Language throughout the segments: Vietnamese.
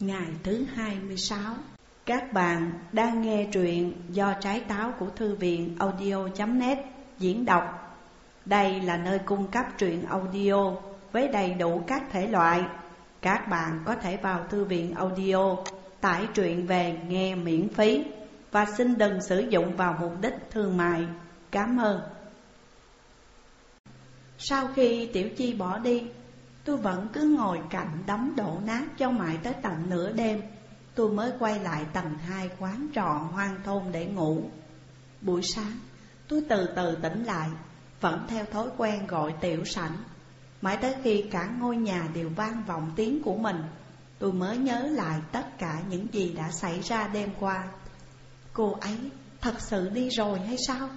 Ngày thứ 26 Các bạn đang nghe truyện do trái táo của thư viện audio.net diễn đọc. Đây là nơi cung cấp truyện audio với đầy đủ các thể loại. Các bạn có thể vào thư viện audio, tải truyện về nghe miễn phí Và xin đừng sử dụng vào mục đích thương mại. Cảm ơn. Sau khi Tiểu Chi bỏ đi Tôi vẫn cứ ngồi cạnh đóng đổ nát cho mãi tới tận nửa đêm. Tôi mới quay lại tầng hai quán trọ hoang thôn để ngủ. Buổi sáng, tôi từ từ tỉnh lại, Vẫn theo thói quen gọi tiểu sảnh. Mãi tới khi cả ngôi nhà đều vang vọng tiếng của mình, Tôi mới nhớ lại tất cả những gì đã xảy ra đêm qua. Cô ấy thật sự đi rồi hay sao?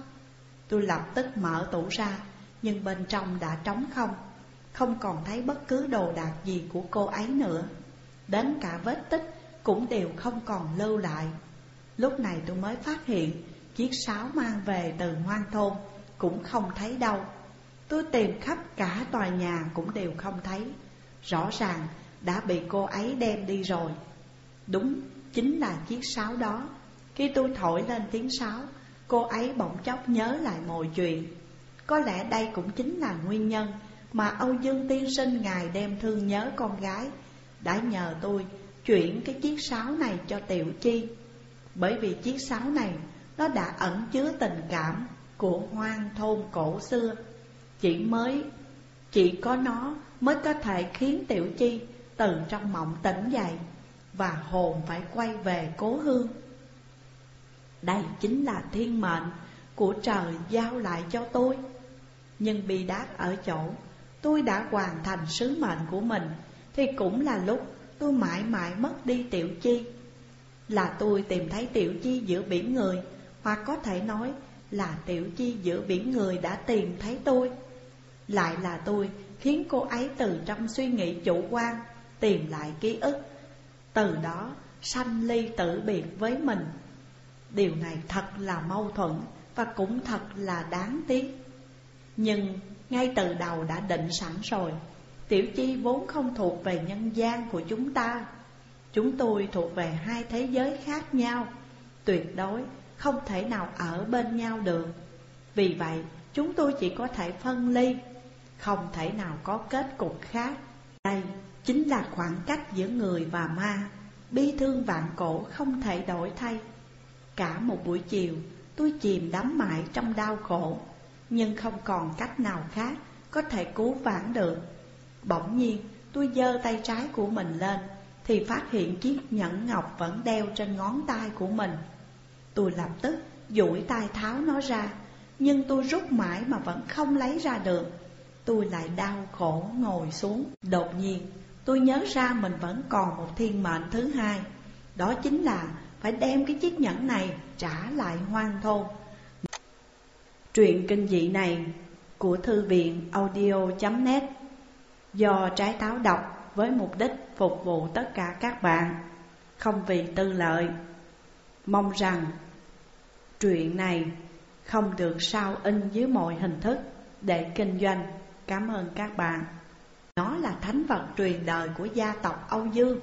Tôi lập tức mở tủ ra, Nhưng bên trong đã trống không không còn thấy bất cứ đồ đạc gì của cô ấy nữa. Đến cả vết tích cũng đều không còn lưu lại. Lúc này tôi mới phát hiện Chiếc sáo mang về từ hoang thôn Cũng không thấy đâu. Tôi tìm khắp cả tòa nhà cũng đều không thấy. Rõ ràng đã bị cô ấy đem đi rồi. Đúng, chính là chiếc sáo đó. Khi tôi thổi lên tiếng sáo Cô ấy bỗng chốc nhớ lại mọi chuyện. Có lẽ đây cũng chính là nguyên nhân mà Âu Dương tiên sinh ngài đem thương nhớ con gái Đã nhờ tôi chuyển cái chiếc sáo này cho Tiểu Chi. Bởi vì chiếc sáo này nó đã ẩn chứa tình cảm của hoang thôn cổ xưa. Chỉ mới, chỉ có nó mới có thể khiến Tiểu Chi từ trong mộng tỉnh dậy Và hồn phải quay về cố hương. Đây chính là thiên mệnh của trời giao lại cho tôi. Nhưng bị đát ở chỗ tôi đã hoàn thành sứ mệnh của mình, Thì cũng là lúc tôi mãi mãi mất đi Tiểu Chi. Là tôi tìm thấy Tiểu Chi giữa biển người, Hoặc có thể nói là Tiểu Chi giữa biển người đã tìm thấy tôi. Lại là tôi khiến cô ấy từ trong suy nghĩ chủ quan Tìm lại ký ức, Từ đó sanh ly tử biệt với mình. Điều này thật là mâu thuẫn Và cũng thật là đáng tiếc. Nhưng ngay từ đầu đã định sẵn rồi. Tiểu Chi vốn không thuộc về nhân gian của chúng ta. Chúng tôi thuộc về hai thế giới khác nhau. Tuyệt đối không thể nào ở bên nhau được. Vì vậy, chúng tôi chỉ có thể phân ly, Không thể nào có kết cục khác. Đây chính là khoảng cách giữa người và ma. Bi thương vạn cổ không thể đổi thay. Cả một buổi chiều, tôi chìm đắm mãi trong đau khổ nhưng không còn cách nào khác có thể cứu vãn được. Bỗng nhiên, tôi giơ tay trái của mình lên thì phát hiện chiếc nhẫn ngọc vẫn đeo trên ngón tay của mình. Tôi lập tức duỗi tay tháo nó ra, nhưng tôi rút mãi mà vẫn không lấy ra được. Tôi lại đau khổ ngồi xuống. Đột nhiên, tôi nhớ ra mình vẫn còn một thiên mệnh thứ hai. Đó chính là phải đem cái chiếc nhẫn này trả lại hoang thôn. Truyện kinh dị này của thư viện audio.net do trái táo đọc với mục đích phục vụ tất cả các bạn, không vì tư lợi. Mong rằng truyện này không được sao in dưới mọi hình thức để kinh doanh. Cảm ơn các bạn. Nó là thánh vật truyền đời của gia tộc Âu Dương.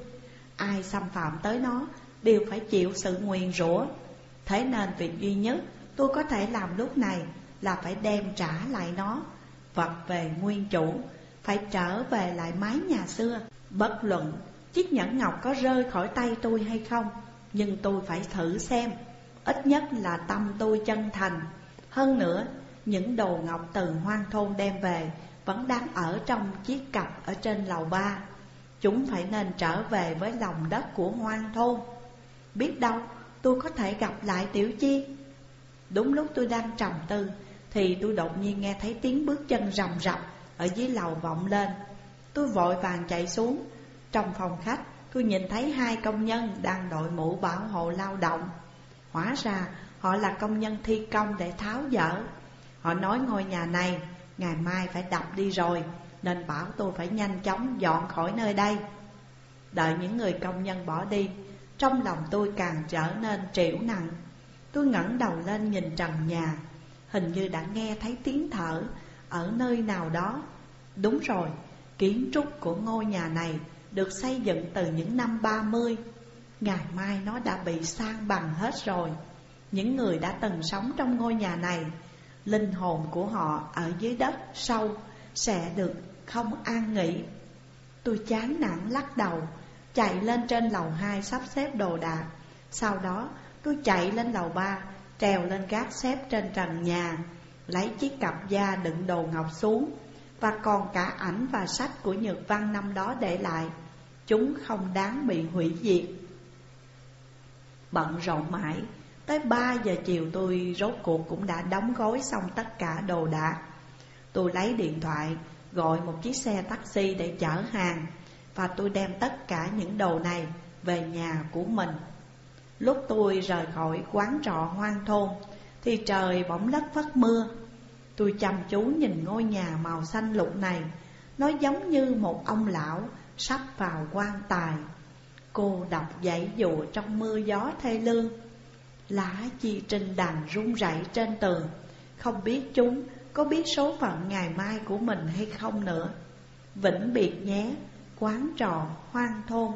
Ai xâm phạm tới nó đều phải chịu sự nguyền rủa. Thế nên việc duy nhất tôi có thể làm lúc này là phải đem trả lại nó. Vật về nguyên chủ, Phải trở về lại mái nhà xưa. Bất luận chiếc nhẫn ngọc có rơi khỏi tay tôi hay không, Nhưng tôi phải thử xem. Ít nhất là tâm tôi chân thành. Hơn nữa, những đồ ngọc từ hoang thôn đem về Vẫn đang ở trong chiếc cặp ở trên lầu ba. Chúng phải nên trở về với lòng đất của hoang thôn. Biết đâu tôi có thể gặp lại Tiểu Chi. Đúng lúc tôi đang trầm tư thì tôi đột nhiên nghe thấy tiếng bước chân rầm rập Ở dưới lầu vọng lên. Tôi vội vàng chạy xuống. Trong phòng khách, tôi nhìn thấy hai công nhân đang đội mũ bảo hộ lao động. Hóa ra, họ là công nhân thi công để tháo dỡ. Họ nói ngôi nhà này ngày mai phải đập đi rồi, Nên bảo tôi phải nhanh chóng dọn khỏi nơi đây. Đợi những người công nhân bỏ đi, Trong lòng tôi càng trở nên trĩu nặng. Tôi ngẩng đầu lên nhìn trần nhà. Hình như đã nghe thấy tiếng thở ở nơi nào đó. Đúng rồi, kiến trúc của ngôi nhà này được xây dựng từ những năm 30 Ngày mai nó đã bị sang bằng hết rồi. Những người đã từng sống trong ngôi nhà này Linh hồn của họ ở dưới đất sâu Sẽ được không an nghỉ. Tôi chán nản lắc đầu Chạy lên trên lầu 2 sắp xếp đồ đạc. Sau đó tôi chạy lên lầu 3 Trèo lên gác xếp trên trần nhà, Lấy chiếc cặp da đựng đồ ngọc xuống, Và còn cả ảnh và sách của Nhật Văn năm đó để lại. Chúng không đáng bị hủy diệt. Bận rộn mãi, Tới 3 giờ chiều tôi rốt cuộc cũng đã đóng gói xong tất cả đồ đạc. Tôi lấy điện thoại, gọi một chiếc xe taxi để chở hàng, Và tôi đem tất cả những đồ này về nhà của mình. Lúc tôi rời khỏi quán trọ hoang thôn Thì trời bỗng lất phất mưa. Tôi chăm chú nhìn ngôi nhà màu xanh lục này Nó giống như một ông lão sắp vào quan tài. Cô đọc dãy dụ trong mưa gió thê lương. Lá chi trình đàn rung rẩy trên tường. Không biết chúng có biết số phận ngày mai của mình hay không nữa. Vĩnh biệt nhé, quán trò hoang thôn.